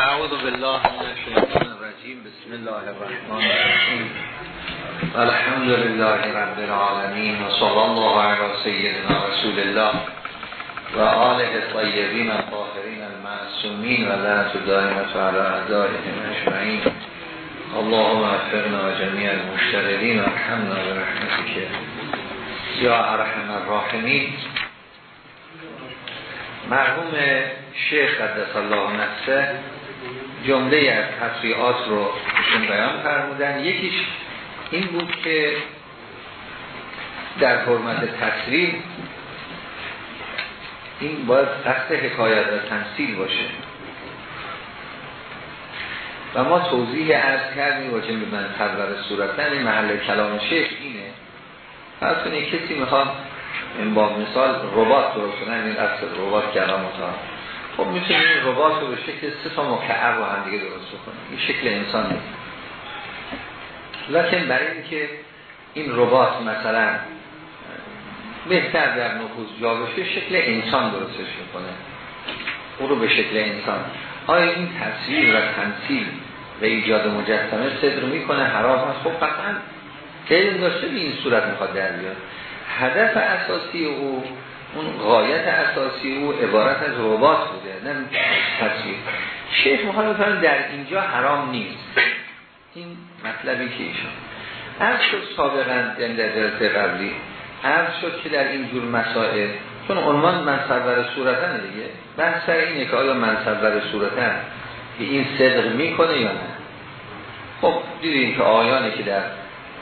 اعوذ بالله من الشیطان الرجیم بسم الله الرحمن الرحیم الحمد لله رب العالمین و صلی الله علی سیدنا رسول الله و آله الطیبین الطاهرین المعصومین و لعنت دائمت علی اعدائهم اجمعین اللهم افرنا و جمیع المشتغلین و ارحمنا برحمتك. یا ارحم الراحمین. مرحوم شیخ قدس الله نفسه جمله از تصریعات رو ایشون بیان فرمودن. یکیش این بود که در حرمت تصریح این باید قصد حکایت و تنسیل باشه. و ما توضیح عرض کردیم و به من تبر صورتن این محل کلام شیخ اینه. پس کنید کسی می‌خواد با مثال ربات درست کنن این اصل ربات کلامات خب می‌تونیم این ربات رو به شکل سه تا مکعب رو هم دیگه درست کنیم این شکل انسان نیست. لکن برای اینکه این ربات مثلا بهتر در نفوذ جا بشه شکل انسان درستش می‌کنه. او رو به شکل انسان. آیا این تصویر و تنسیل و ایجاد مجسمه صدر می‌کنه؟ حرام هست خب قطعا. علم داشته این صورت می‌خواد در بیاد. هدف اساسی او اون غایت اساسی او عبارت از ربات بوده نه تصویر شیخ مخالفان در اینجا حرام نیست. این مطلبی که ایشان عرض شد سابقا یعنی در جلسه قبلی عرض شد که در این جور مسائل چون عنوان منصور صورتن دیگه بحث سر اینه که آیا منصور صورتن که این صدق می‌کنه یا نه. خب دیدیم که آیانی که در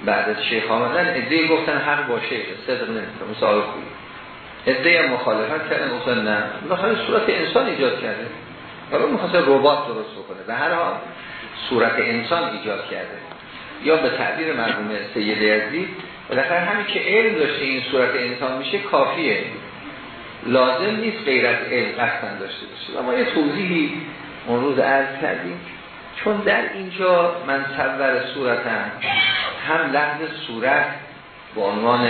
بعد از شیخ آمدن ادهی گفتن حق با شیخ صدق نمی‌کنه آیه خوبی. هم مخالفت کردن گفتن نه. مثلا صورت انسان ایجاد کرده. حالا می‌خواست ربات درست بکنه. به هر حال صورت انسان ایجاد کرده. یا به تعبیر مرحوم سید یزدی بالاخره همین که علم داشته این صورت انسان میشه کافیه. لازم نیست غیر از علم داشته باشه. و ما یه توضیحی اون روز عرض کردیم. چون در اینجا من صور صورتم هم لحظه صورت به عنوان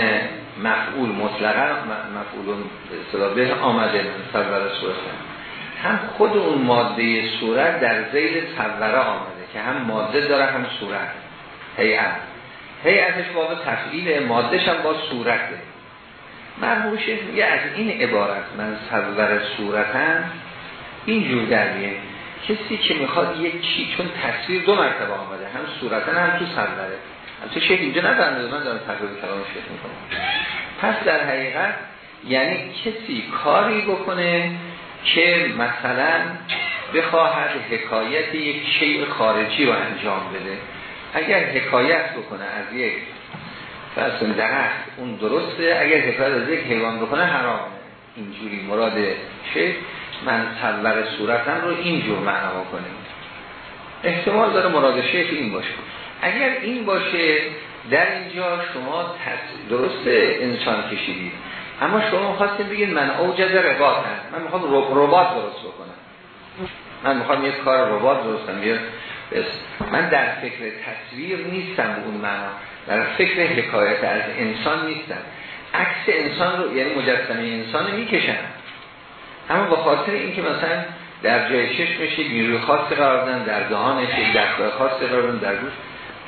مفعول مطلقا مفعول به آمده من صور صورتم هم خود اون ماده صورت در زیل صوره آمده که هم ماده داره هم صورت هیئت. هیئتش باب تفعیل مادهش هم با صورته مرحوم شیخ میگه از این عبارت من صور صورتم اینجور در کسی که می‌خواد یک چی چون تصویر دو مرتبه آمده هم صورتا هم تو صوره تو شیخ اینجا نفرمده من دارم تقریب کلام شیخ می‌کنم. پس در حقیقت یعنی کسی کاری بکنه که مثلا بخواهد حکایت یک شیء خارجی رو انجام بده. اگر حکایت بکنه از یک فرض درخت اون درسته. اگر حکایت از یک حیوان بکنه حرامه اینجوری مراد شیخ من صور صورتم رو اینجور معنا کنیم احتمال داره مراد شیخ این باشه. اگر این باشه در اینجا شما درست انسان کشیدید. اما شما خواستیم بگید من اوجز ربات هست من می‌خوام ربات درست بکنم. من می‌خوام یک کار ربات درست کنم. من در فکر تصویر نیستم اون معنا. در فکر حکایت از انسان نیستم. عکس انسان رو یعنی مجسمه انسان می‌کشم. اما با خاطر اینکه مثلا در جای چشمش یک نیروی خاصی قرار دادن در دهانش یک دستگاه خاصی قرار دادن در گوش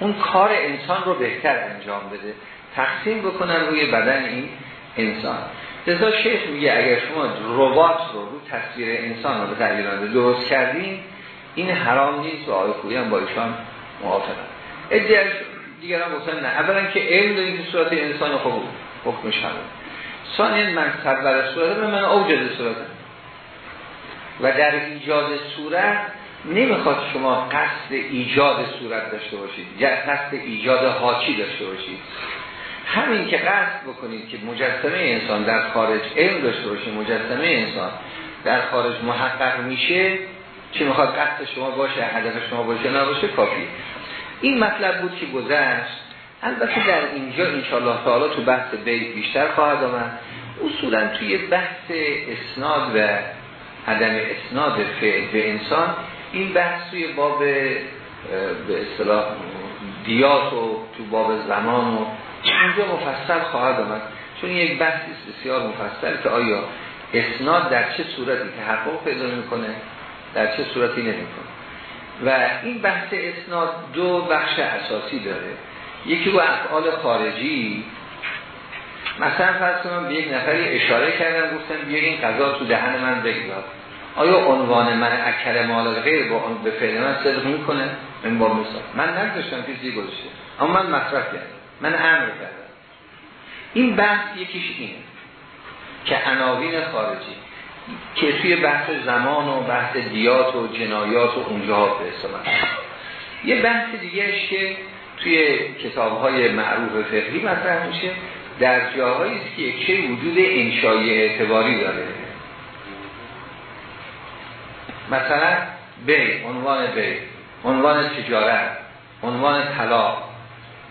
اون کار انسان رو بهتر انجام بده تقسیم بکنن روی بدن این انسان. لذا شیخ میگه اگر شما ربات رو رو تصویر انسان رو به درست کردین این حرام نیست و آیه خویی هم با ایشان موافقن. ادیش دیگر هم گفتن نه. اولا که علم داریم که صورت انسان خوب حکمش همون ثانیا من صبر صورت من اوجد صورت و در ایجاد صورت نمی‌خواد شما قصد ایجاد صورت داشته باشید یا قصد ایجاد حاچی داشته باشید. همین که قصد بکنید که مجسمه انسان در خارج علم داشته باشه مجسمه انسان در خارج محقق میشه چه می‌خواد قصد شما باشه هدف شما باشه نباشه کافی این مطلب بود که گذشت. البته در اینجا انشاءالله تعالی تو بحث بیت بیشتر خواهد آمد. اصولا توی بحث اسناد و عدم اسناد فعل به انسان این بحث توی باب به اصطلاح دیات و تو باب زمان و اینجا مفصل خواهد آمد. چون یک بحثی بسیار مفصل که آیا اسناد در چه صورتی تحقق پیدا می‌کنه در چه صورتی نمی‌کنه. و این بحث اسناد دو بخش اساسی داره. یکی با افعال خارجی. مثلا فرض کنم به یک نفری اشاره کردن گفتن بیا این قضا تو دهن من بگذار. آیا عنوان من اکل مال غیر با اون به فعل من صدق می‌کنه؟ من با مثال من نگذاشتم کسی گذاشته. اما من مصرف کردم. من امر کردم. این بحث یکیش اینه که عناوین خارجی که توی بحث زمان و بحث دیات و جنایات و اونجاها به استفاده یه بحث دیگهش که توی کتاب های معروف فقهی مطرح میشه در جاهایی که یک وجود انشایی اعتباری داره. مثلا بی عنوان بی. عنوان تجارت. عنوان طلاق.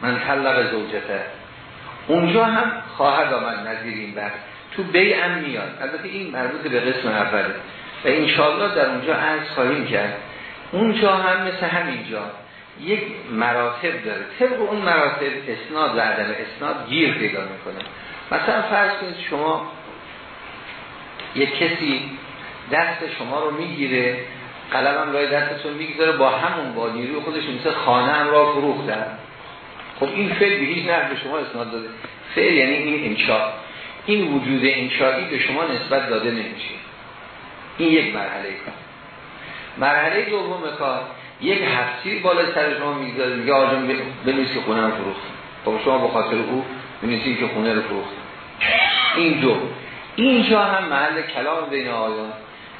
من طلق زوجته. اونجا هم خواهد آمد نظیر این بحث تو بی هم میاد. البته این مربوط به قسم اوله. و انشاءالله در اونجا عرض خواهیم کرد. اونجا هم مثل همینجا یک مراتب داره. طبق اون مراتب اسناد و عدم اسناد گیر پیدا می‌کنه. مثلا فرض کنید شما یک کسی دست شما رو می‌گیره قلمم رای دستتون می‌گذاره با همون با نیروی خودش مثل خانه هم را فروختن. خب این فعل به هیچ به شما اسناد داده. فعل یعنی این انشاء این وجود انشایی به شما نسبت داده نمیشه. این یک مرحله کار. مرحله دوم کار یک هفتی بالا سر شما می‌گذاره. میگه آجام بنویس که خونه رو فروخت. خب شما به خاطر او بنویسید که خونه رو فروخت. این دو. اینجا هم محل کلام بین آیان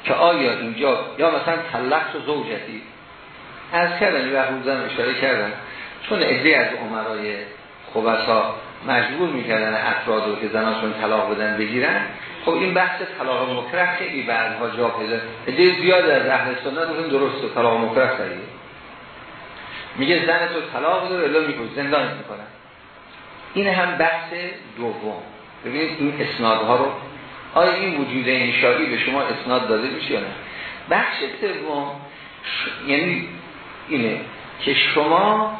که آیا اینجا یا مثلا تلقت و زوجتی؟ از کردن و حوزن اشاره کردن. چون ادهی از عمرای خوبسا مجبور می‌کردن افراد رو که زناشون طلاق بدن بگیرن. خب این بحث طلاق مکره خیلی بعدها جا پیدا ادهی زیاد از اهل سنت درست درسته طلاق مکره میگه زن تو طلاق بده الا میگه زندان می‌کنن این هم بحث دوم. ببینید این اسنادها رو آیا این وجود انشایی به شما اسناد داده میشه یا نه؟ بخش سوم یعنی اینه که شما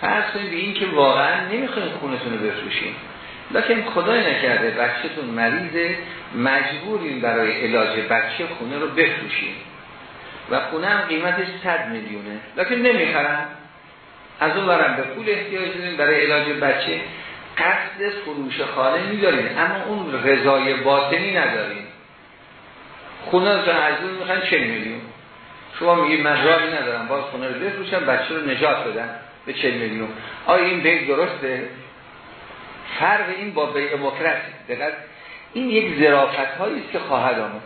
فرض کنید به این که واقعا نمی‌خواید خونتون رو بفروشین. لیکن خدای نکرده بچهتون مریضه مجبورین برای علاج بچه خونه رو بفروشین. و خونه هم قیمتش 100 میلیونه. لیکن نمی‌خرن. از اون برم به پول احتیاج دارین برای علاج بچه. قصد فروش خانه میدارین اما اون رضای باطنی ندارین. خونه از اون می‌خوان 40 میلیون؟ شما میگید من راهی ندارم باز خونه رو بفروشم بچه رو نجات بدن به 40 میلیون؟ آیا این بیع درسته؟ فرق این با بیع مکرس دقیق. این یک ظرافت است که خواهد آمد.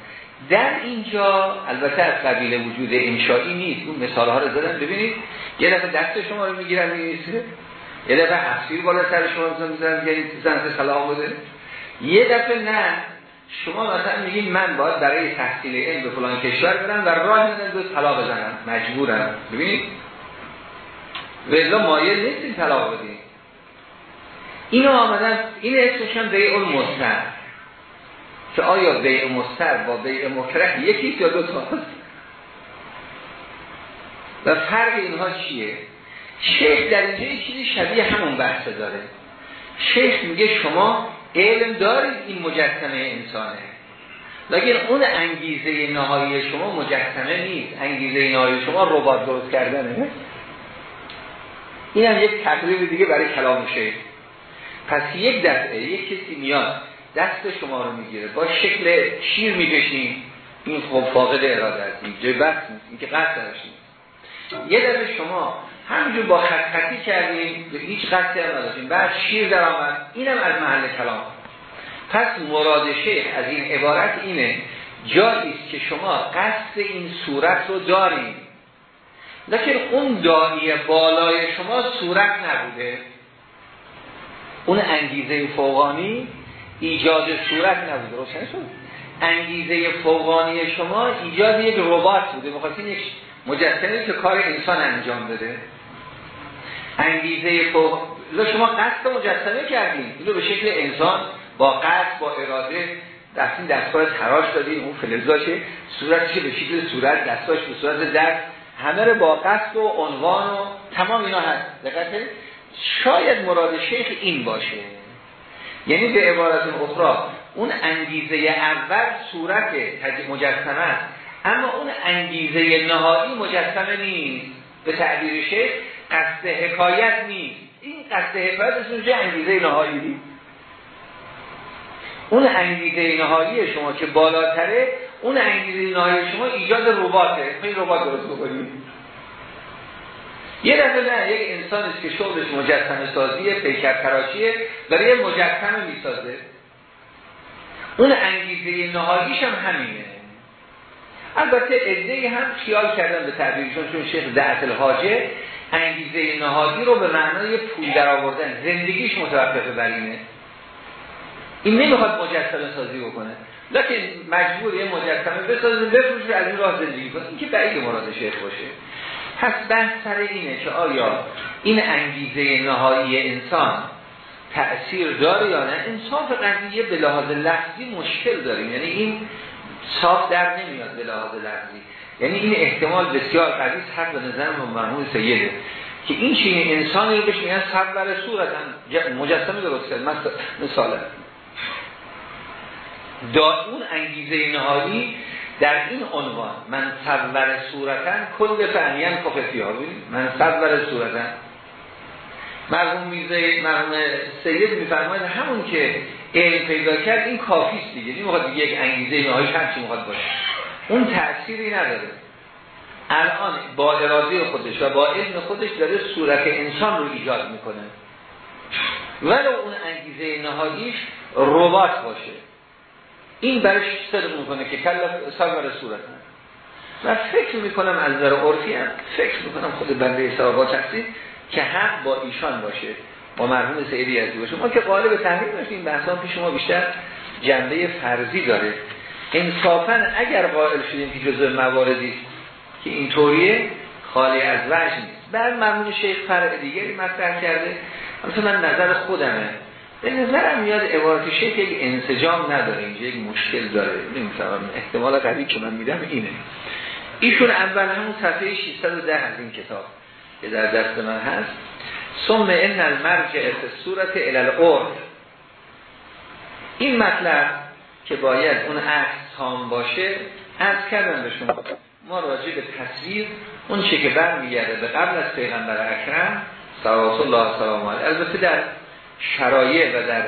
در اینجا البته از قبیل وجود انشایی نیست اون مثال ها رو زدن ببینید یه دفعه دست شما رو می‌گیرن میگیسه یه دفعه حفظیر بالا سر شما می‌زنن یعنی زن سلام بوده. یه دفعه نه. شما مثلا میگین من باید برای تحصیل علم به فلان کشور برم و راه میدن دو طلاق بزنم. مجبورم. ببینید ولی مایل نیستیم طلاق بدیم. اینو آمدن این اسمش هم بیع المستر که آیا بیع مستر با بیع مکره یکی یا دو تاست و فرق اینها چیه؟ شیخ در اینجا چیزی شبیه همون بحث داره. شیخ میگه شما علم دارید این مجسمه انسانه. لیکن اون انگیزه نهایی شما مجسمه نیست. انگیزه نهایی شما ربات درست کردنه. این هم یک تقریب دیگه برای کلام شیخ. پس یک دفعه یک کسی میاد دست شما رو می‌گیره. با شکل شیر می‌کشیم. این خب فاقد اراده است این جای بحث نیست. این که قصد یه دفعه شما همینجور با خط خطی کردیم به هیچ قصدی هم نداشتیم. بعد شیر در آمد. اینم از محل کلام. پس مراد شیخ از این عبارت اینه جایی است که شما قصد این صورت رو داریم لیکن اون دانی بالای شما صورت نبوده. اون انگیزه فوقانی ایجاد صورت نبوده. روشن شد؟ انگیزه فوقانی شما ایجاد یک ربات بوده. مخواستین یک مجسمه که کار انسان انجام بده. انگیزه فوق شما قصد مجسمه کردیم اینو به شکل انسان با قصد با اراده دستین دستگاه تراش دادیم اون فلزاشه صورتش به شکل صورت دستاش به صورت دست همه رو با قصد و عنوان و تمام اینا هست. دقیقه شاید مراد شیخ این باشه. یعنی به عبارت اخرى اون انگیزه اول صورت مجسمه است. اما اون انگیزه نهایی مجسمه نیست. به تعبیر شیخ قصد حکایت نیست. این قصد حکایت اسمش انگیزه نهایی؟ نیست اون انگیزه نهایی شما که بالاتره اون انگیزه نهایی شما ایجاد رباته این ربات درست بکنید. یه دفعه نه یک انسان است که شغلش مجسمه سازیه پیکر تراشیه برای مجسمه می‌سازه. اون انگیزه نهاییش هم همینه. البته ادهی هم خیال کردن به تعبیرشون چون شیخ دعت الحاجه انگیزه نهایی رو به معنای پول در آوردن. زندگیش متوقف بر اینه این نمی‌خواد مجسمه سازی بکنه. لکن مجبور یه مجسمه بسازه بفروشه از این راه زندگی کنه. این که بعید مراد شیخ باشه. پس بحث سر اینه که آیا این انگیزه نهایی انسان تأثیر داره یا نه؟ انصاف قضیه به لحاظ لحظی مشکل داریم. یعنی این صاف در نمیاد به لحاظ لحظی یعنی این احتمال بسیار قوی حق به نظر مرحوم سیده که این چین انسانی رو بهش میگن صبر صورت مجسمه درست کرد. مثال دا اون انگیزه نهایی در این عنوان. من صور صورتن کل فهمیم کفتی ها من صور صورتن مرحوم میزه مرحوم سید میفرماید همون که علم پیدا کرد این کافیست دیگه. این موقع دیگه یک انگیزه نهایی چی موقع باشه. اون تأثیری نداره. الان با اراده خودش و با علم خودش داره صورت انسان رو ایجاد می‌کنه. ولو اون انگیزه نهاییش ربات باشه. این برش صدق می‌کنه که کل صبر صورت و فکر می‌کنم از در عرفی هم فکر می‌کنم خود بنده صحابات هستی که حق با ایشان باشه. با مرحوم سیدی ازی باشه. ما که قالب تحریم داشتیم بحثان پیش ما بیشتر جنبه فرضی داره. انصافا اگر قائل شدیم که جزء مواردی که اینطوریه خالی از وجه نیست. بعد مرحوم شیخ فرع دیگری مطرح کرده. مثلا نظر خودمه. به نظرم میاد عبارت شیخ یک انسجام نداره. اینجا یک مشکل داره. نمی‌فهمم. احتمال قوی که من میدم اینه. ایشون اول همون صفحه 610 از این کتاب که در دست من هست. ثم ان المرجع صورت الالعرف این مطلب که باید اون عکس تام باشه از کردن به شما. ما راجع به تصویر اون چه که برمیگرده به قبل از پیغمبر اکرم صلوات الله سلام علیه. البته در شرایع و در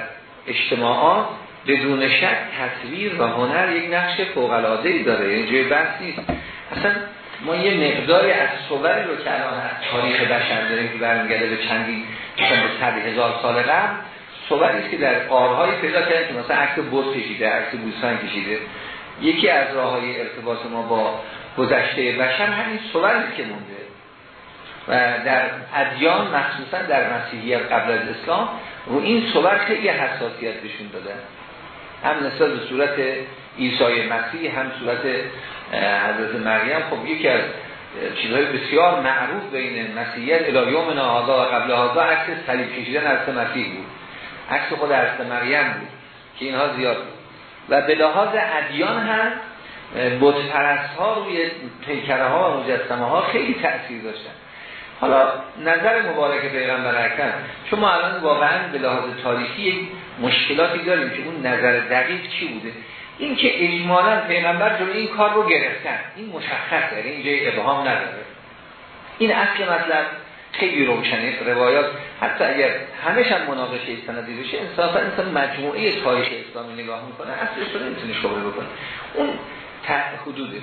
اجتماعات بدون شک تصویر و هنر یک نقش فوق العاده داره. یعنی جای بحث نیست. اصلا ما یه مقداری از صوری رو که الان تاریخ بشر داریم که برمیگرده به چندین مثلا به هزار سال قبل صوری که در قارهایی پیدا کردن که مثلا عکس بوت کشیده عکس بوستان کشیده یکی از راه های ارتباط ما با گذشته بشر همین صوری که مونده. و در ادیان مخصوصا در مسیحیت قبل از اسلام رو این صور خیلی حساسیت بشون دادن هم نسبت به صورت عیسی مسیح هم صورت حضرت مریم. خب یکی از چیزهای بسیار معروف بین مسیحیت الهیوم نهادا و قبل هادا عکس صلیب کشیدن از مسیح بود. عکس خود حضرت مریم بود که اینها زیاد بود. و به لحاظ ادیان هم بت ها روی پیکره ها و مجسمه ها خیلی تأثیر داشتن. حالا نظر مبارک پیغمبر اکرم چون ما الان واقعا به لحاظ تاریخی مشکلاتی داریم که اون نظر دقیق چی بوده؟ این که اجمالا پیغمبر جلوی این کار رو گرفتن این مشخصه یعنی این جای ابهام نداره. این اصل مطلب خیلی روشنه روایات. حتی اگر همش هم مناقشه سندی بشه انصافا انسان مجموعه تاریخ اسلامی نگاه می‌کنه اصلش رو نمی‌تونه شغل بکنه. اون تحت حدودش.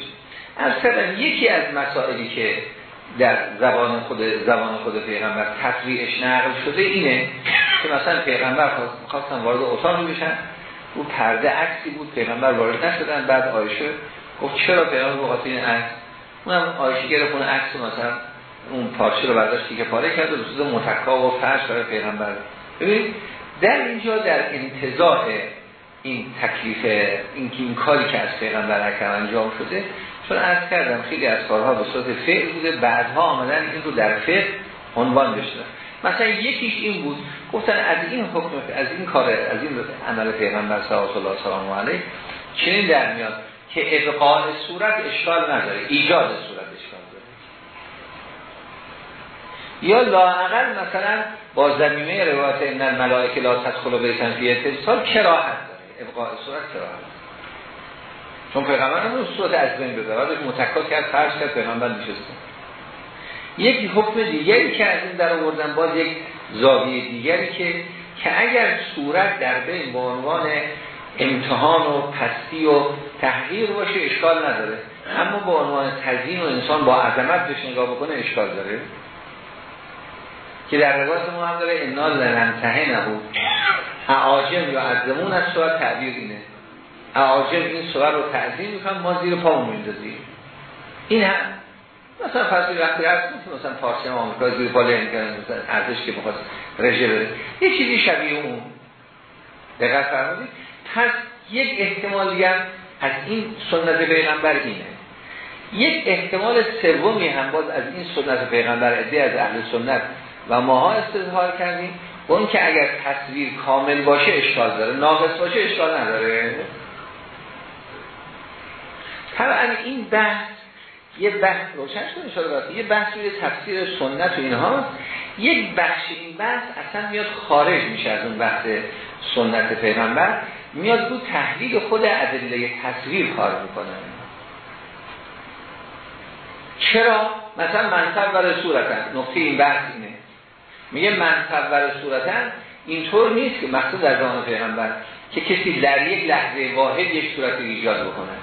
از یکی از مسائلی که در زبان خود زبان خود پیغمبر تصریحش نقل شده اینه که مثلا پیغمبر خواستن وارد اتاق بشن او پرده عکسی بود پیغمبر وارد نشدن بعد آیشه گفت چرا پیغمبر بخاطر این عکس؟ اونم آیشه گرفت اون عکس مثلا اون پارچه رو برداشتی که پاره کرد و رسول متکا و فرش برای پیغمبر. ببینید در اینجا در انتظار این تکلیف این, این کاری که از پیغمبر اکرم انجام شده چون از کردم خیلی از کارها به صورت فعل بوده بعدها آمدن این رو در فعل عنوان بشن مثلا یکیش این بود گفتن از این حکم از این کار از این عمل پیغمبر صلی الله سلام علیه چنین در میاد که ابقاء صورت اشکال نداره ایجاد صورت اشکال. یا لااقل مثلا با زمینه روایت ان الملائکه لا تدخل بیتن فی اتصال کراهت داره ابقاء صورت کراهت. چون پیغمبر هم صورت از بین بعد متکا کرد فرش کرد پیغمبر نشسته. یک حکم دیگری که از این در آوردن باز یک زاویه دیگری که که اگر صورت در بین به عنوان امتحان و پستی و تحقیر باشه اشکال نداره. اما به عنوان تزیین و انسان با عظمت بهش نگاه بکنه اشکال داره. که در روایت ما هم داره انا لننتهه نبود اعاجم یا عزمون از صورت تعبیر اینه. اعاجم این صورت رو تعظیم می‌کنم ما زیر پا میندازیم. این هم مثلا فرضی وقتی هست مثلا فارسی هم آمریکا زیر پا لین مثلا که بخواد رژه بده. یه چیزی شبیه اون. دقیق فرمودید؟ پس یک احتمال دیگر از این سنت پیغمبر اینه. یک احتمال سومی هم باز از این سنت پیغمبر عده از اهل سنت و ماها استظهار کردیم. اون که اگر تصویر کامل باشه اشکال داره. ناقص باشه اشکال نداره. طبعا این بحث یه بحث روشن شده یه بحث روی تفسیر سنت و اینها. یک بخش این بحث اصلا میاد خارج میشه از اون بحث سنت پیغمبر. میاد رو تحلیل خود ادله تصویر کار می‌کنه. چرا؟ مثلا منصب و صورتن. نقطه این بحث اینه. میگه منصب و صورتن اینطور نیست که مقصود در زمان پیغمبر که کسی در یک لحظه واحد یک صورت ایجاد بکنه.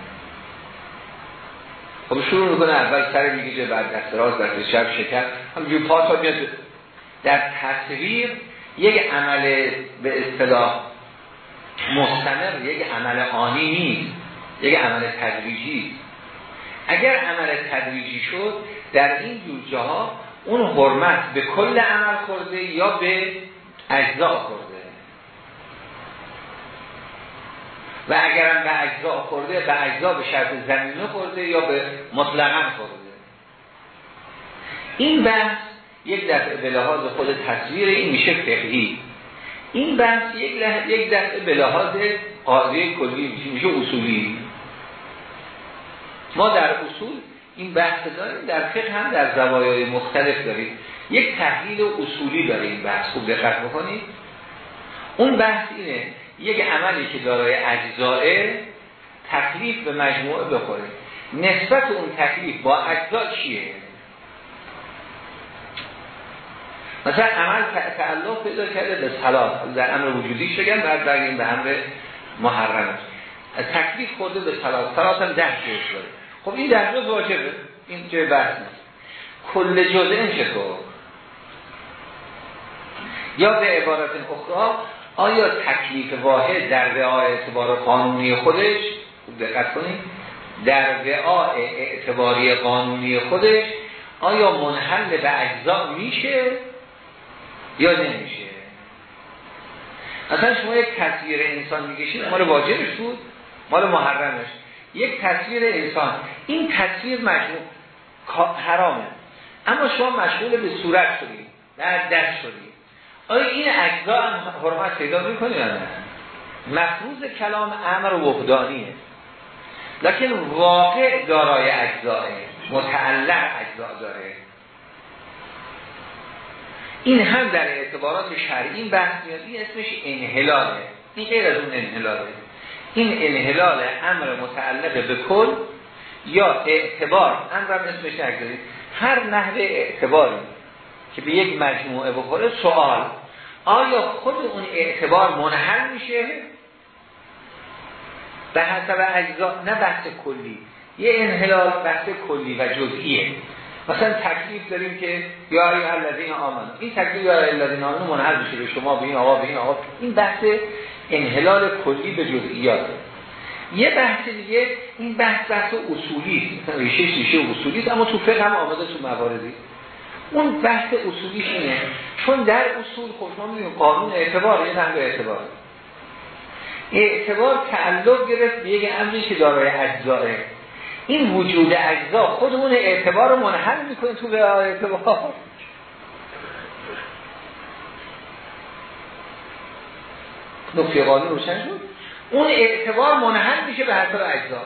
خب شروع می‌کنه اول سر می‌گیره بعد دست راست دست شب شکر. همجور پا تا میاد. در تصویر یک عمل به اصطلاح مستمر یک عمل آنی نیست یک عمل تدریجی. اگر عمل تدریجی شد در این جور جاها اون حرمت به کل عمل خورده یا به اجزا خورده؟ و اگرم به اجزا خورده به اجزا به شرط زمینه خورده یا به مطلقا خورده؟ این بحث یک دفعه به لحاظ خود تصویر این میشه فقهی. این بحث یک, یک دفعه به لحاظ قاضی کلی میشه میشه اصولی. ما در اصول این بحث داریم. در فقه هم در زوایای مختلف داریم. یک تحلیل اصولی داره این بحث. خوب دقت بکنید. اون بحث اینه یک عملی که دارای اجزاء تکلیف به مجموعه بخوره. نسبت اون تکلیف با اجزا چیه؟ مثلا عمل تعلق پیدا کرده به صلات. در امر وجودیش بگم بعد برگیم به امر محرمش تکلیف خورده به صلات. صلات هم ده جز داره. خب این ده جز واجبه. این جای بحث نیست. کل جزء این چطور یا به عبارت اخرى آیا تکلیف واحد در رعای اعتبار قانونی خودش؟ دقت کنید. در رعای اعتباری قانونی خودش آیا منحل به اجزا میشه یا نمیشه؟ اصلا شما یک تصویر انسان میگشید مال واجبش بود مال محرمش. یک تصویر انسان. این تصویر مجموع حرامه. اما شما مشغول به صورت شدید در دست شدید. آیا این اجزا هم حرمت پیدا می‌کنی یا نه؟ مفروض کلام امر وحدانیه. لکن واقع دارای اجزاه متعلق اجزا داره. این هم در اعتبارات شرعی بحث میاد این اسمش انحلاله. این غیر از اون انحلاله. این انحلال امر متعلق به کل یا اعتبار امر هم اسمش نگذارید هر نحوه اعتباری که به یک مجموعه بخوره سوال آیا خود اون اعتبار منحل میشه؟ به حسب اجزا نه بحث کلی. یه انحلال بحث کلی و جزئیه. مثلا تکلیف داریم که یا ای الذین آمن این تکلیف یا الذین آمن منحل میشه به شما به این آقا به این آقا. این بحث انحلال کلی به جزئیات. یه بحث دیگه این بحث بحث اصولی مثلا ریشه ریشه اصولی اما تو فقه هم آمده تو مواردی. اون بحث اصولیش اینه چون در اصول خود ما قانون اعتبار یه نحوه اعتبار. اعتبار تعلق گرفت به یک امری که دارای اجزاه این وجود اجزا خودمون اعتبار رو منحل می‌کنه تو به اعتبار. نقطه قانون روشن شد؟ اون اعتبار منحل میشه به حساب اجزا.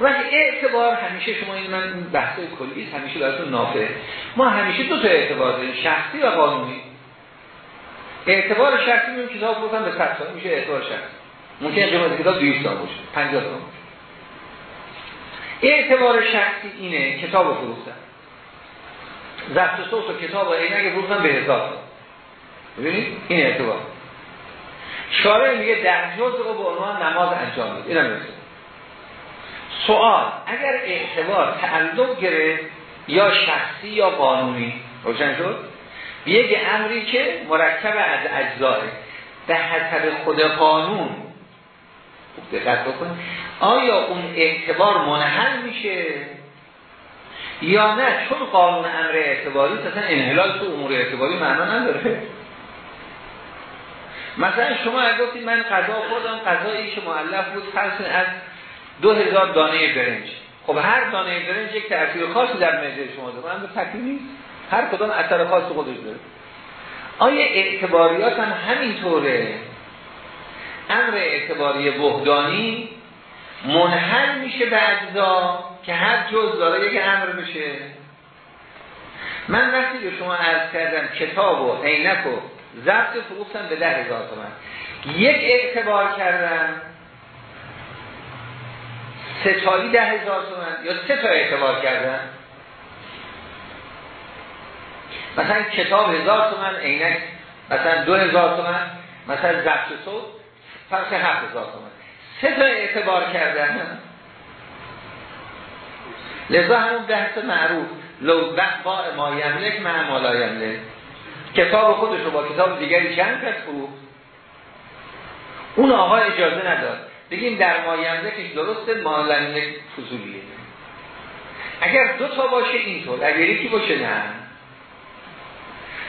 وقتی اعتبار همیشه شما این من بحث کلی همیشه براتون نافه ما همیشه دو تا اعتبار داریم شخصی و قانونی. اعتبار شخصی میگم کتاب گفتم به 100 میشه اعتبار شخصی. ممکن قیمت کتاب 200 تا باشه 50 تا باشه. اعتبار شخصی اینه کتاب فروختن. ضبط صوت و کتاب و عینک فروختن به حساب. ببینید؟ این اعتبار. شارع میگه در جز رو به عنوان نماز انجام بده اینم سوال اگر اعتبار تعلق گرفت یا شخصی یا قانونی روشن شد؟ یک امری که مرکب از اجزاه به حسب خود قانون. دقت بکنید. آیا اون اعتبار منحل میشه؟ یا نه؟ چون قانون امر اعتباری اصلا انحلال تو امور اعتباری معنا نداره. مثلا شما گفتید من قضا خوردم قضایی که معلف بود فرض از دو هزار دانه برنج. خب هر دانه برنج یک تأثیر خاصی در معده شما داره. من به نیست. هر کدام اثر خاص خودش داره. آیا اعتباریات هم همینطوره؟ امر اعتباری بهدانی منحل میشه به اجزا که هر جز داره یک امر میشه من وقتی به شما عرض کردم کتاب و عینک و ضبط فروختم به ده هزار تومن. یک اعتبار کردم ستایی ده هزار تومن. یا سه تا اعتبار کردم مثلا کتاب هزار تومن عینک مثلا دو هزار تومن مثلا ضبط صوت فرق هفت هزار تومن. سه تا اعتبار کردن؟ لذا همون بحث معروف. لو با ما یملک ما یملک کتاب خودش رو با کتاب دیگری چند کس فروخت اون آقا اجازه نداد. بگیم در ما یملکش درسته ما یملک فضولیه. اگر دو تا باشه اینطور اگر یکی باشه نه.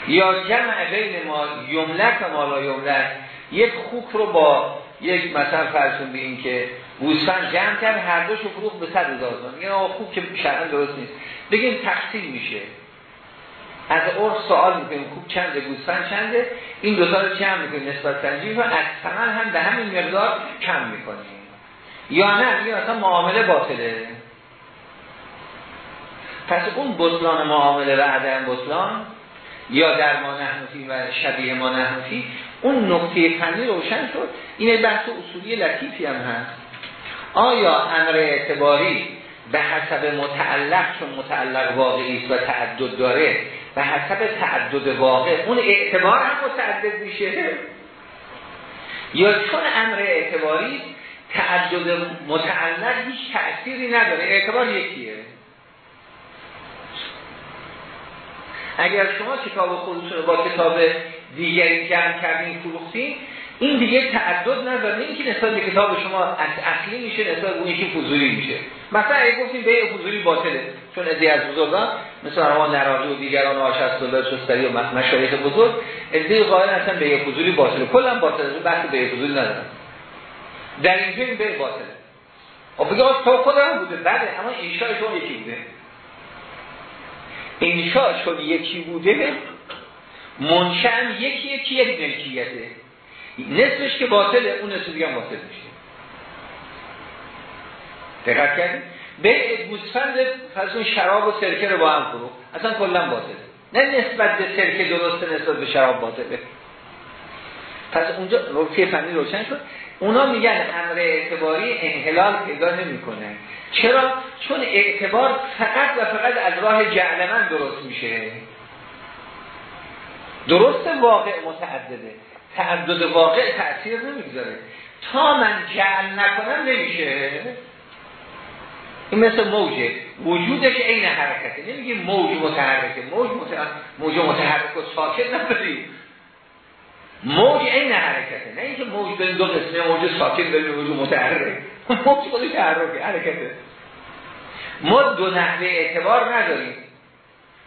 یا جمع بین ما یملک و مالا یملک یک خوک رو با یک مثلا فرسون این که گوسفند جمع کرد هر دوشو فروخت به صد هزار تومان میگن آقا خوب که شرعا درست نیست. بگیم تقسیم میشه. از عرف سوال می‌کنیم خوب چنده گوسفند چنده؟ این دوتا رو جمع می‌کنیم نسبت سنجی و از ثمن هم به همین مقدار کم می‌کنیم. یا نه؟ میگه مثلا معامله باطله. پس اون بطلان معامله و عدم بطلان یا در ما نحنفی و شبیه ما نحنفی اون نقطه فنی روشن شد. این بحث اصولی لطیفی هم هست. آیا امر اعتباری به حسب متعلق چون متعلق واقعی است و تعدد داره به حسب تعدد واقع. اون اعتبار هم متعدد میشه. یا چون امر اعتباری تعدد متعلق هیچ تأثیری نداره. اعتبار یکیه. اگر شما کتاب خودتون رو با کتاب دیگری جمع کردین فروختین این دیگه تعدد نداره. این که نسبت به کتاب شما اصلی میشه نسبت به اون یکی فضولی میشه. مثلا اگه گفتیم به فضولی باطله چون ادعی از بزرگان مثل ما نراقی و دیگران آشست الله شستری و مشایخ بزرگ ادعی قائل هستن به فضولی باطله. کلا باطله بحث به فضولی ندارن در اینجا این به باطله. خب بگه تا خودم بوده. بله اما انشاء شما یکی بوده. انشاء چون یکی بوده. منشأ یکی یکی یک ملکیته. نصفش که باطله اون نصف دیگه باطل میشه. دقت کردید به گوسفند فرضون شراب و سرکه رو با هم اصلا کلا باطله. نه نسبت به سرکه درسته نسبت به شراب باطله. پس اونجا روکه فنی روشن شد. اونا میگن امر اعتباری انحلال پیدا نمی‌کنه. چرا؟ چون اعتبار فقط و فقط از راه جعل من درست میشه. درست واقع متعدده. تعدد واقع تأثیر نمی‌گذاره تا من جعل نکنم نمیشه. این مثل موجه. وجودش عین حرکته. نمیگیم موج متحرکه. موج متحرک موج متحرک و ساکت نداریم موج عین حرکته. نه اینکه موج داریم دو قسمه موج ساکت داریم موج متحرک. موج خودش تحرکه حرکته. ما دو نحوه اعتبار نداریم.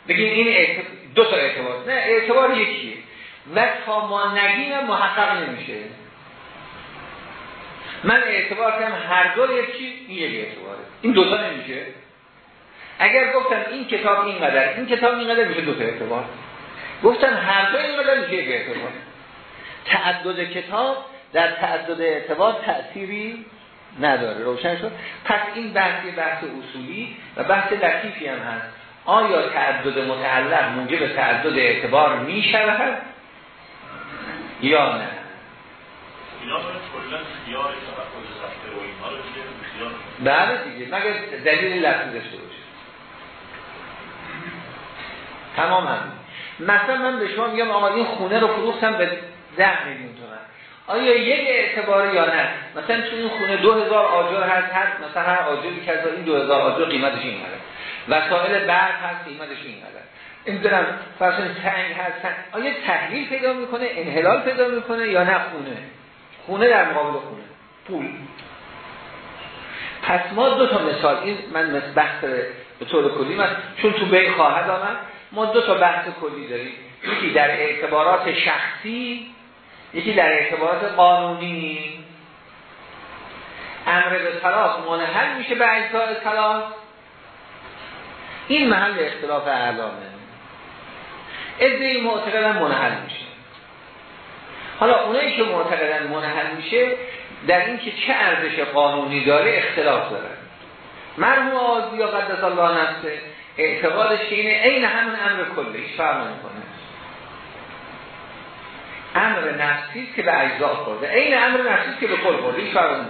بگیم این دو تا اعتبار. نه اعتبار یکیه. و تا ما نگیم محقق نمیشه. من اعتبار کنم هر دو یکی این یک اعتباره. این دوتا نمیشه. اگر گفتم این کتاب اینقدر این کتاب اینقدر میشه دوتا اعتبار. گفتم هر دو اینقدر میشه یک اعتبار. تعدد کتاب در تعدد اعتبار تأثیری نداره. روشن شد؟ پس این بحثی بحث اصولی و بحث لطیفی هم هست. آیا تعدد متعلق موجب تعدد اعتبار می شود یا نه؟ بله دیگه مگر دلیل لفظی داشته باشه. تمام هم مثلا من به شما میگم آقا این خونه رو فروختم به ده میلیون تومن. آیا یک اعتباری یا نه؟ مثلا چون این خونه دو هزار آجر هست هست مثلا هر آجری که این دو هزار آجر قیمتش این هست وسایل برد هست قیمتش این هست این دارم فرض سنگ هست آیا تحلیل پیدا می‌کنه؟ انحلال پیدا می‌کنه یا نه خونه؟ خونه در مقابل خونه. پول. پس ما دو تا مثال این من مثل بحث به طور کلی من چون تو بین خواهد آمد ما دو تا بحث کلی داریم. یکی در اعتبارات شخصی یکی در اعتبارات قانونی. امر به طلاق منحل میشه به اجزاء طلاق. این محل اختلاف اعلامه. ادعی معتقدن منحل میشه. حالا اونایی که معتقدن منحل میشه در این که چه ارزش قانونی داره اختلاف داره. مرحوم یا قدس الله نفسه اعتقادش که اینه عین همون امر هیچ فرق نمی‌کنه؟ امر نفسی که به اجزا خورده. عین امر نفسی که به کل خورده هیچ فرق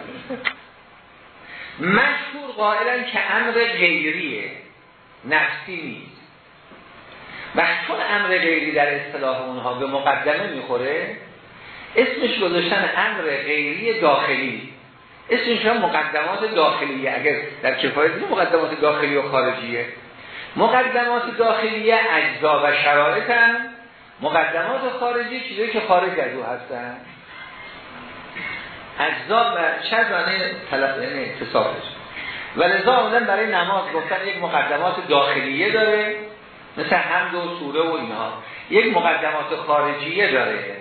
مشهور قائلا که امر غیریه نفسی نیست. و چون امر غیری در اصطلاح اونها به مقدمه می‌خوره اسمش گذاشتن امر غیری داخلی. اسمش هم مقدمات داخلیه اگر در کفایت مقدمات داخلی و خارجیه. مقدمات داخلیه اجزا و شرایط مقدمات خارجی چیزایی که خارج از او هستن. اجزا و شرط طلب یعنی اتصافش. و لذا برای نماز گفتن یک مقدمات داخلیه داره. مثل حمد و سوره و اینها یک مقدمات خارجیه داره.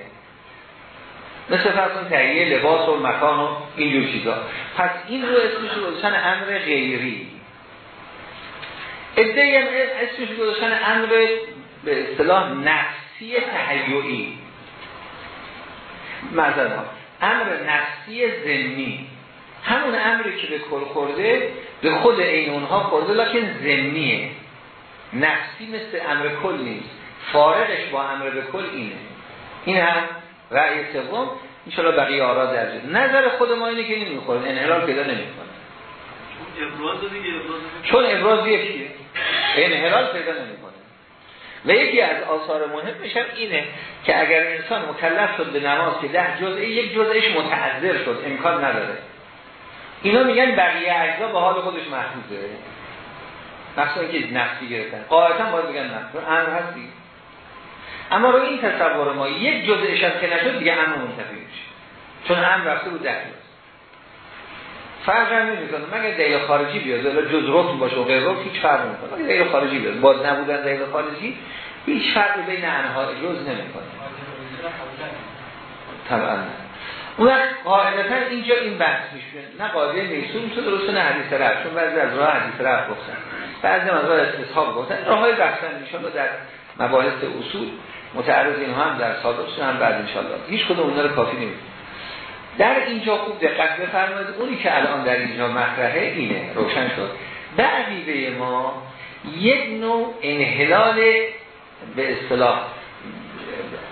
مثل فرض تهیه لباس و مکان و اینجور چیزا. پس این رو اسمش رو گذاشتن امر غیری. ادهی هم اسمش گذاشتن امر به اصطلاح نفسی تهیعی. مثلا امر نفسی زنی همون امری که به کل خورده به خود این اونها خورده لکن زنیه نفسی مثل امر کل نیست. فارغش با امر به کل اینه. این هم رأی سوم. انشاءالله بقیه آرا درجه. نظر خود ما اینه که این می‌خورن انحلال پیدا نمی‌کنه. چون ابراز یکیه. انحلال پیدا نمی‌کنه. و یکی از آثار مهم هم اینه که اگر انسان مکلف شد به نماز که ده جزء یک جزءش متعذر شد. امکان نداره. اینا میگن بقیه اجزا به حال خودش محفوظه. مثلا که نفسی گرفتن. قاعدتا باید بگن نفسی امر هستی. اما رو این تصور ما یک جزءش هم که نشد دیگه امر منتفی میشه. چون امر رفته بود ده فرق هم نمی‌کنه. مگر دلیل خارجی بیاد؟ ولی جز رکن باشه و غیر رکن هیچ فرق نمی‌کنه. مگر دلیل خارجی بیاد؟ باز نبودن دلیل خارجی. هیچ فرقی بین انها جز نمی‌کنه. طبعا. اون وقت قاعدتا اینجا این بحث میشه. نه قاعده نیسون میشه درست نه حدیث رفت. چون بعضی از راه حدیث رفت گفتن. بعضی از راه استصحاب گفتن. راه های بحثن میشون در مباحث اصول متعرض این هم در سابق هم بعد انشالله هیچ کدوم اونها رو کافی نمیشه در اینجا خوب دقت بفرمایید. اونی که الان در اینجا مطرحه اینه. روشن شد. به ما یک نوع انحلال به اصطلاح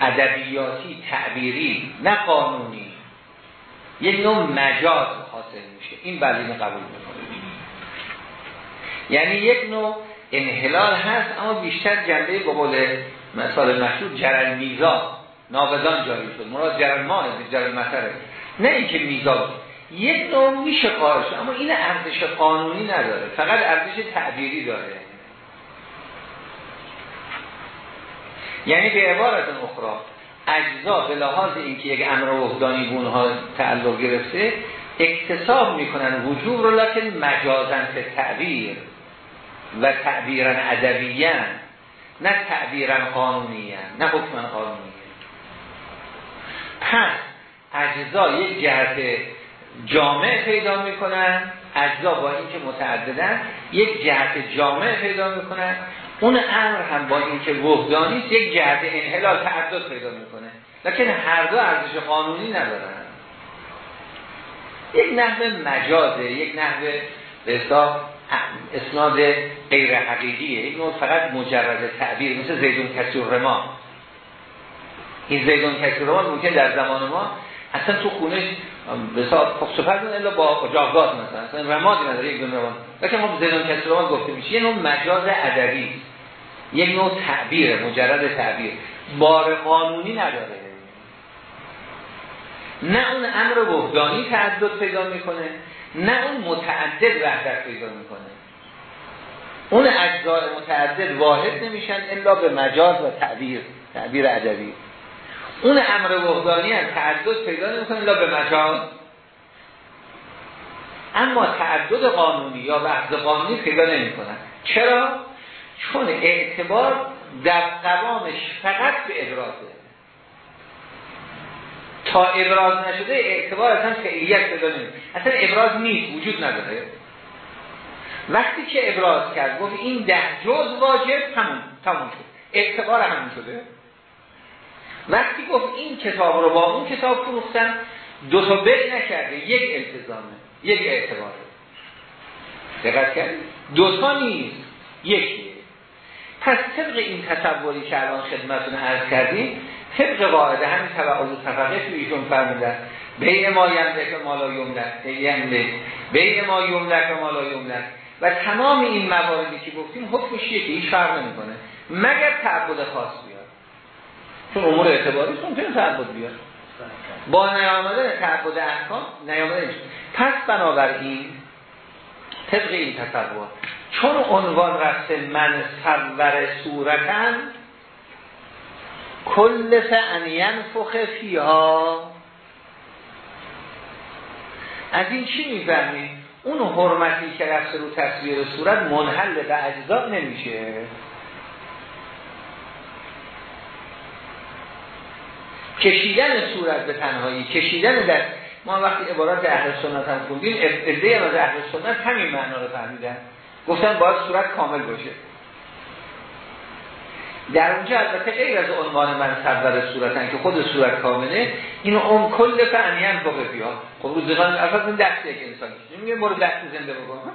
ادبیاتی تعبیری نه قانونی. یک نوع مجاز حاصل میشه. این بلین قبول می‌کنه یعنی یک نوع انحلال هست اما بیشتر جنبه به قول مثال مشهور جرل میزا ناقضان جاری شد. مراد جرل ماه جرل مطره. نه اینکه میزا یک نوع میشه قارش اما این ارزش قانونی نداره. فقط ارزش تعبیری داره. یعنی به عبارت اخرى اجزا به لحاظ اینکه یک امر وحدانی به اونها تعلق گرفته اکتساب می‌کنن وجوب رو لکن مجازن به تعبیر و تعبیرا ادبیان نه تعبیرا قانونیان نه حکما قانونی پس اجزا یک جهت جامع پیدا می‌کنن اجزا با اینکه متعددن یک جهت جامع پیدا می‌کنن. اون امر هم با اینکه وحدانی یک جهت انحلال تعدد پیدا می‌کنه. لکن هر دو ارزش قانونی ندارن. یک نحوه مجازه یک نحوه به اسناد غیر حقیقیه. یک نوع فقط مجرد تعبیر مثل زیدون کسی رما. این زیدون کسی رما ممکن در زمان ما اصلا تو خونه به صاحب خب الا با جاگاز مثلا. اصلا رمادی نداره یک دونه رمان لیکن ما زنان کسی رو گفته میشه. یه نوع مجاز ادبی. یک نوع تعبیر مجرد تعبیر. بار قانونی نداره. نه اون امر وحدانی تعدد پیدا می‌کنه نه اون متعدد وحدت پیدا می‌کنه. اون اجزاء متعدد واحد نمیشن الا به مجاز و تعبیر تعبیر ادبی. اون امر وحدانی هم تعدد پیدا نمی‌کنه الا به مجاز. اما تعدد قانونی یا وحد قانونی پیدا نمی‌کنن چرا؟ چون اعتبار در قوامش فقط به ابرازه تا ابراز نشده اعتبار اصلا فعلیت پیدا نمی‌کنه اصلا ابراز نیست وجود نداره. وقتی که ابراز کرد گفت این ده جز واجب همون تموم شد. اعتبار همون شده. وقتی گفت این کتاب رو با اون کتاب فروختن دو تا بل نکرده یک التزامه یک اعتباره. دقت کردید؟ دو تا نیست یکی پس طبق این تصوری که الان خدمتون عرض کردیم طبق قاعده همین تبعاض تفقه توی ایشون فرمودن بین ما یملک مالا یملک یملک بین ما یملک مالا یملک و تمام این مواردی که گفتیم حکمش یکی هیچ فرق نمی‌کنه. مگر تعبد خاص. چون امور اعتباری ممکنه تعبد بیاد با نیامدن تعبد احکام نیامدن پس بنابراین طبق این تصور چون عنوان رفت من سور صورتن کل ان فخ فیها. از این چی می‌فهمید اون حرمتی که رفته رو تصویر صورت منحل به اجزا نمیشه. کشیدن صورت به تنهایی کشیدن در ما وقتی عبارات اهل سنت هم خوندیم ادهی از اهل سنت همین معنا رو فهمیدن. گفتن باید صورت کامل باشه. در اونجا البته غیر از عنوان من صور صورتن که خود صورت کامله اینو اون کل فعنیان با بیا. خب روزگان اصلا این دسته یک انسان نمیگه برو دست زنده بکن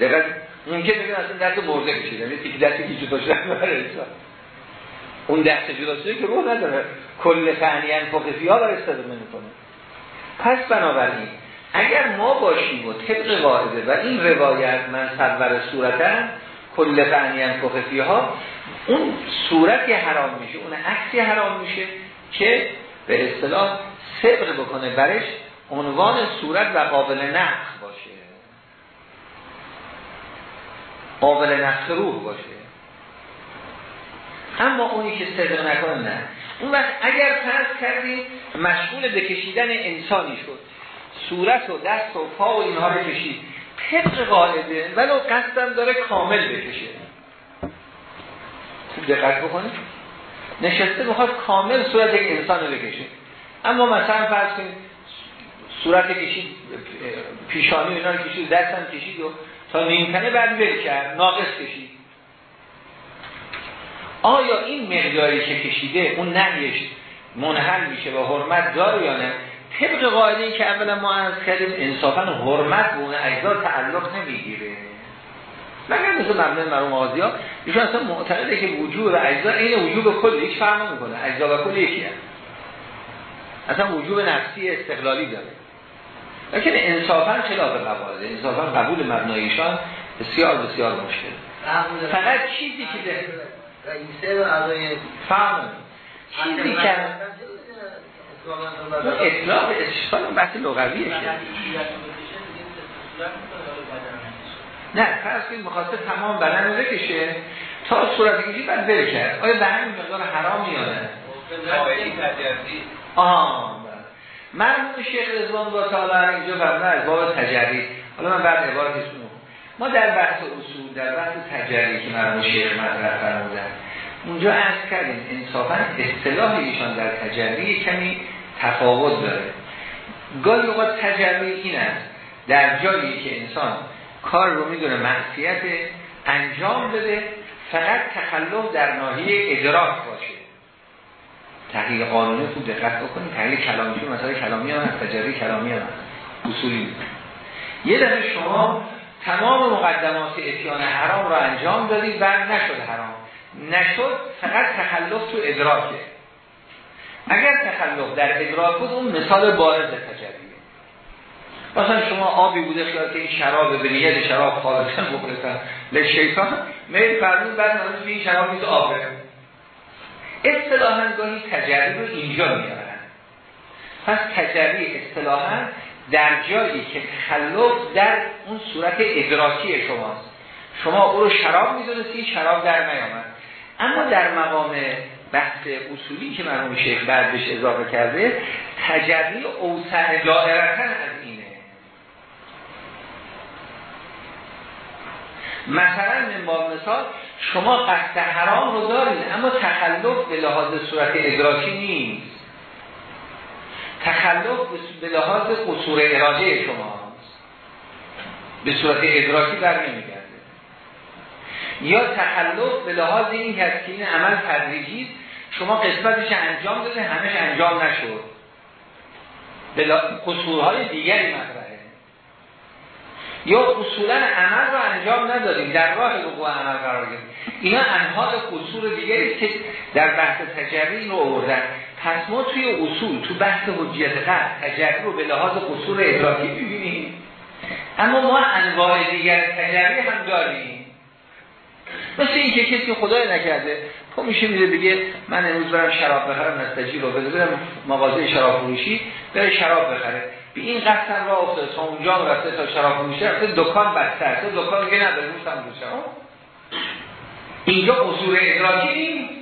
دقیقا ممکن میگه اصلا دست مرده بشید یعنی تیک دستی که جدا شده انسان. اون دست جدا که روح نداره. کل فعنیان فقفی ها برای استفاده می‌کنه. پس بنابراین اگر ما باشیم و طبق قاعده و این روایت من صور صورتن کل فعنیان فقفی ها اون صورتی حرام میشه اون عکسی حرام میشه که به اصطلاح صبر بکنه برش عنوان صورت و قابل نقص باشه. قابل نقص روح باشه. اما اونی که صدق نکنه نه. اون وقت اگر فرض کردیم مشغول به انسانی شد. صورت و دست و پا و اینها رو کشید طبق قاعده ولو قصدم داره کامل بکشه. خوب دقت بکنید. نشسته بخواد کامل صورت یک انسان رو بکشه. اما مثلا فرض کنید صورت کشید پیشانی اینا رو کشید دستم کشید و تا نیمکنه بعد بل کرد ناقص کشید. آیا این مقداری که کشیده اون نهیش منحل میشه و حرمت داره یا نه؟ طبق قاعده که اولا ما از کردیم انصافا حرمت به اون اجزا تعلق نمی‌گیره. مگر مثل مبنی مرحوم آزیا ایشون اصلا معتقده که وجود اجزا این وجود کل هیچ فرق نمی‌کنه. اجزا و کل یکی هست. اصلا وجود نفسی استقلالی داره. لیکن انصافا خلاف قواعد انصافا قبول مبنایشان بسیار بسیار مشکل. فقط چیزی که رئیسه و اعضای فهم. چیزی که اطلاق اشکال بحث لغویه نه فرض کنید مخواسته تمام بدن رو بکشه تا صورت کشی بعد بره کرد. آیا به همین مقدار حرام میانه آه مرمون شیخ رزوان با تعالی اینجا فرمونه از باب تجری. حالا من بعد عبارتشون ما در بحث اصول در بحث تجری که مرمون شیخ مطرح فرمودن اونجا عرض کردیم انصافا اصطلاح ایشان در تجری کمی تفاوت داره. گاهی اوقات تجربه این است در جایی که انسان کار رو می‌دونه معصیت انجام بده فقط تخلف در ناحیه ادراک باشه. تحقیق قانونی تو دقت بکنید تحقیق کلامی مثلا کلامی هم هست تجربه کلامی هم اصولی یه دفعه شما تمام مقدمات اتیان حرام رو انجام دادید و نشد حرام. نشد فقط تخلف تو ادراکه. اگر تخلف در ادراک بود اون مثال بارز تجربیه. مثلا شما آبی بوده خیال که این شراب به نیت شراب خالصا مخلصا لشیطان میل فرمون بعد نمیشه این شراب نیست آبه اصطلاحا گاهی تجربی رو اینجا میارن پس تجربی اصطلاحا در جایی که تخلف در اون صورت ادراکی شماست. شما او رو شراب می‌دونستی شراب در نیامد. اما در مقام بحث اصولی که مرحوم شیخ بعد بهش اضافه کرده تجربی اوسع دائرتن از اینه. مثلا من مثال شما قصد حرام رو دارید اما تخلف به لحاظ صورت ادراکی نیست. تخلف به لحاظ قصور اراده شما به صورت ادراکی بر نمیگرده. یا تخلف به لحاظ این که این عمل تدریجی شما قسمتش انجام داده همش انجام نشد. به قصورهای دیگری مطرحه. یا اصولا عمل رو انجام نداریم در راه وقوع عمل قرار گرفت اینا انها قصور دیگری که در بحث تجربی رو آوردن. پس ما توی اصول تو بحث حجیت قرد تجربی رو به لحاظ قصور ادراکی ببینیم اما ما انواع دیگر تجربی هم داریم. مثل این که کسی خدای نکرده تو میشه میده بگه من امروز برم شراب بخرم نستجی رو برم مغازه شراب فروشی بره شراب بخره. به این قصد را افتاده. تا اونجا رفته تا شراب فروشی رفته دکان بسته تو دکان که نداره روشم اینجا قصور ادراکی نیست.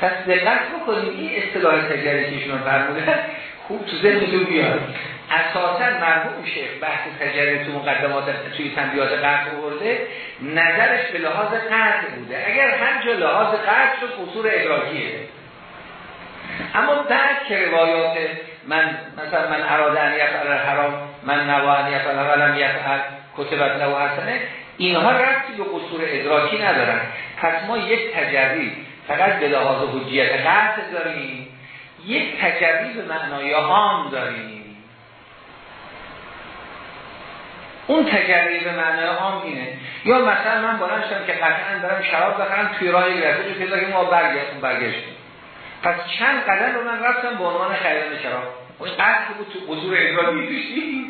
پس دقت بکنیم این اصطلاح تجاری که ایشون فرموده خوب تو ذهنتون بیاد. اساسا مرحوم شیخ بحث تجاری تو مقدمات توی تنبیات قرد آورده نظرش به لحاظ قرد بوده. اگر هر جا لحاظ قرد شد قصور ادراکیه. اما بعد که روایات من مثلا من اراده ان یفعل حرام من نوا ان یفعل ولم یفعل کتبت له حسنه اینها رفتی به قصور ادراکی ندارن. پس ما یک تجربی فقط به لحاظ حجیت قطع داریم یک تجربی به معنای عام داریم. اون تجربی به معنای عام اینه. یا مثلا من بلند که قطعا دارم شراب بخرم توی راه رفیق پیدا که ما برگشتیم برگشتیم. پس چند قدم رو من رفتم به عنوان خریدن شراب. اون قصد بود تو حضور ادراکی پیشی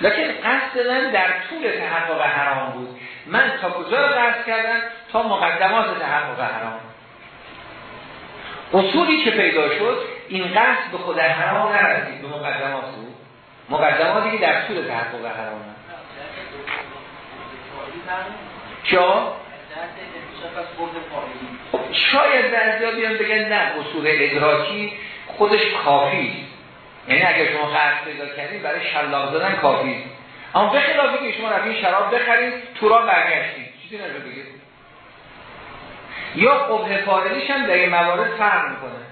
لیکن قصد من در طول تحقق حرام بود. من تا کجا رو قصد کردم؟ تا مقدمات تحقق حرام اصولی که پیدا شد این قصد به خود حرام نرسید به مقدمات بود. مقدماتی که در طول تحقق حرام چا؟ شاید در بیان بگن نه اصول ادراکی خودش کافی. یعنی اگر شما قصد پیدا کردید برای شلاق زدن کافی. اما به خلافی که شما رفتین شراب بخرید تو را برگشتید. چیزی نشد بگید. یا قبه فاضلیش هم در این موارد فرق می‌کنه.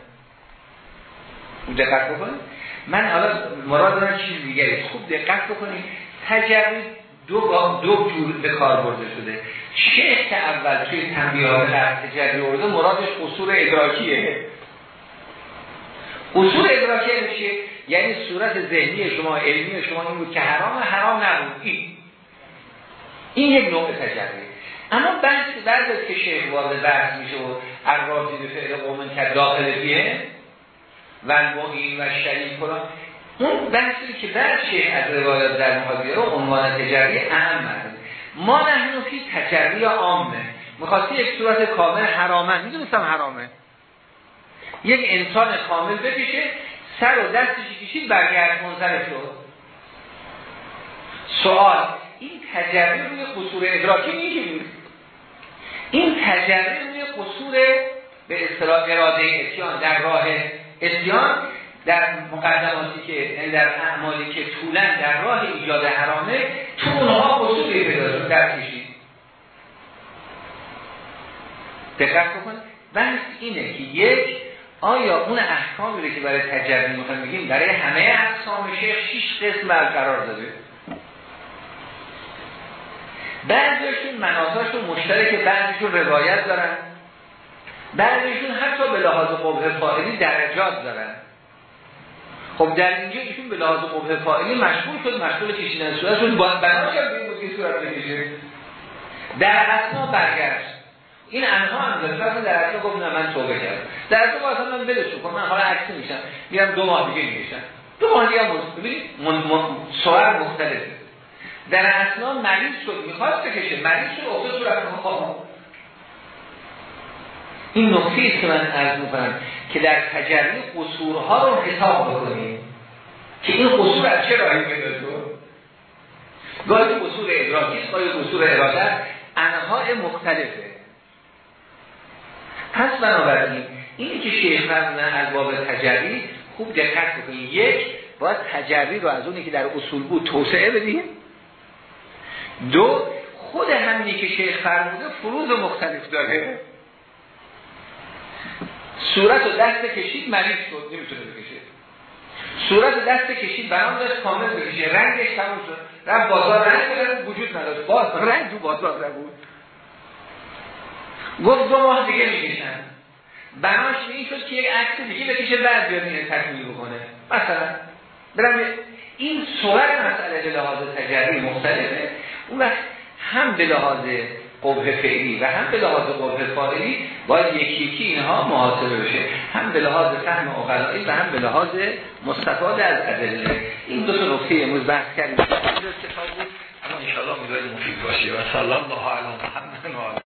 دقت بکنید. من حالا مراد دارم چیز دیگری. خوب دقت بکنید. تجربی دو دو جور به کار برده شده. شیخ اول توی تنبیهات تجربی ورده مرادش قصور ادراکیه. قصور ادراکی میشه. یعنی صورت ذهنی شما علمی شما این بود که حرام حرام نبود. این. این یک نوع تجربه. اما بعد بعد از که شیخ وارد بحث میشه و اقراضی به فعل قومن که داخل بیه و المعین و شریف کنم اون بحثی که بعد شیخ از روایات در محاضره رو عنوان تجربی اهم مرده ما نحنو فی تجربی عامه. می‌خواستی یک صورت کامل حرامه. می‌دونستم حرامه. یک انسان کامل بکشه سر و دستش کشید برگرد منصرف شد سوال این تجربه روی قصور ادراکی نیست این تجربه روی قصور به اصطلاح اراده اتیان در راه اتیان در مقدماتی که یعنی در اعمالی که طولا در راه ایجاد حرامه تو اونها قصوری پیدا شد در کشید دقت بکنید بحث اینه که یک آیا اون احکامی که برای تجربی می‌خوایم بگیم برای همه اقسام شیخ شیش قسم برقرار داده؟ بعضیشون مناساشون مشترک بعضیشون روایت دارن. بعضیشون حتی به لحاظ قبه فائلی درجات دارن. خب در اینجا ایشون به لحاظ قبه فائلی مشغول شد مشغول کشیدن صورتشون باید بناش هم به این صورت بکشه. در اصلا برگشت. این انها هم داره. در اصلا گفت نه من توبه کردم. در اصلا واسه من بلش کنم من حالا عکس میشم. میرم دو ماه دیگه میشم دو ماه دیگه هم سوار مختلفه در اصلا مریض شد. می‌خواست بکشه. مریض شد. افتاد صورت مخواهم این نکته است که من عرض می‌کنم که در تجربه قصورها رو حساب بکنیم. که این قصور از چه راهی میاد گاهی قصور ادراکی است گاهی قصور اراده انواع مختلفه. پس بنابراین اینی که شیخ فرمودن از باب تجربی خوب دقت بکنید. یک باید تجربی رو از اونی که در اصول بود توسعه بدیم. دو خود همینی که شیخ فرموده فروض مختلف داره. صورت و دست کشید مریض شد نمی‌تونه بکشه. صورت دست کشید برام داشت کامل بکشه. رنگش تموم شد. رفت بازار رنگ وجود نداشت. باز رنگ تو بازار نبود. گفت دو ماه دیگه می‌کشن. بناش این شد که یک عکس دیگه بکشه بعد بیاد این تکمیل بکنه. مثلا برم این صورت مسئله به لحاظ تجربی مختلفه. اون وقت هم به لحاظ قبه فعلی و هم به لحاظ قبه فاعلی باید یکی یکی اینها محاسبه بشه. هم به لحاظ فهم اقلایی و هم به لحاظ مستفاد از ادله. این دو تا نکته امروز بحث کردیم. اما ان شاء الله مفید باشه. و صلی الله علی محمد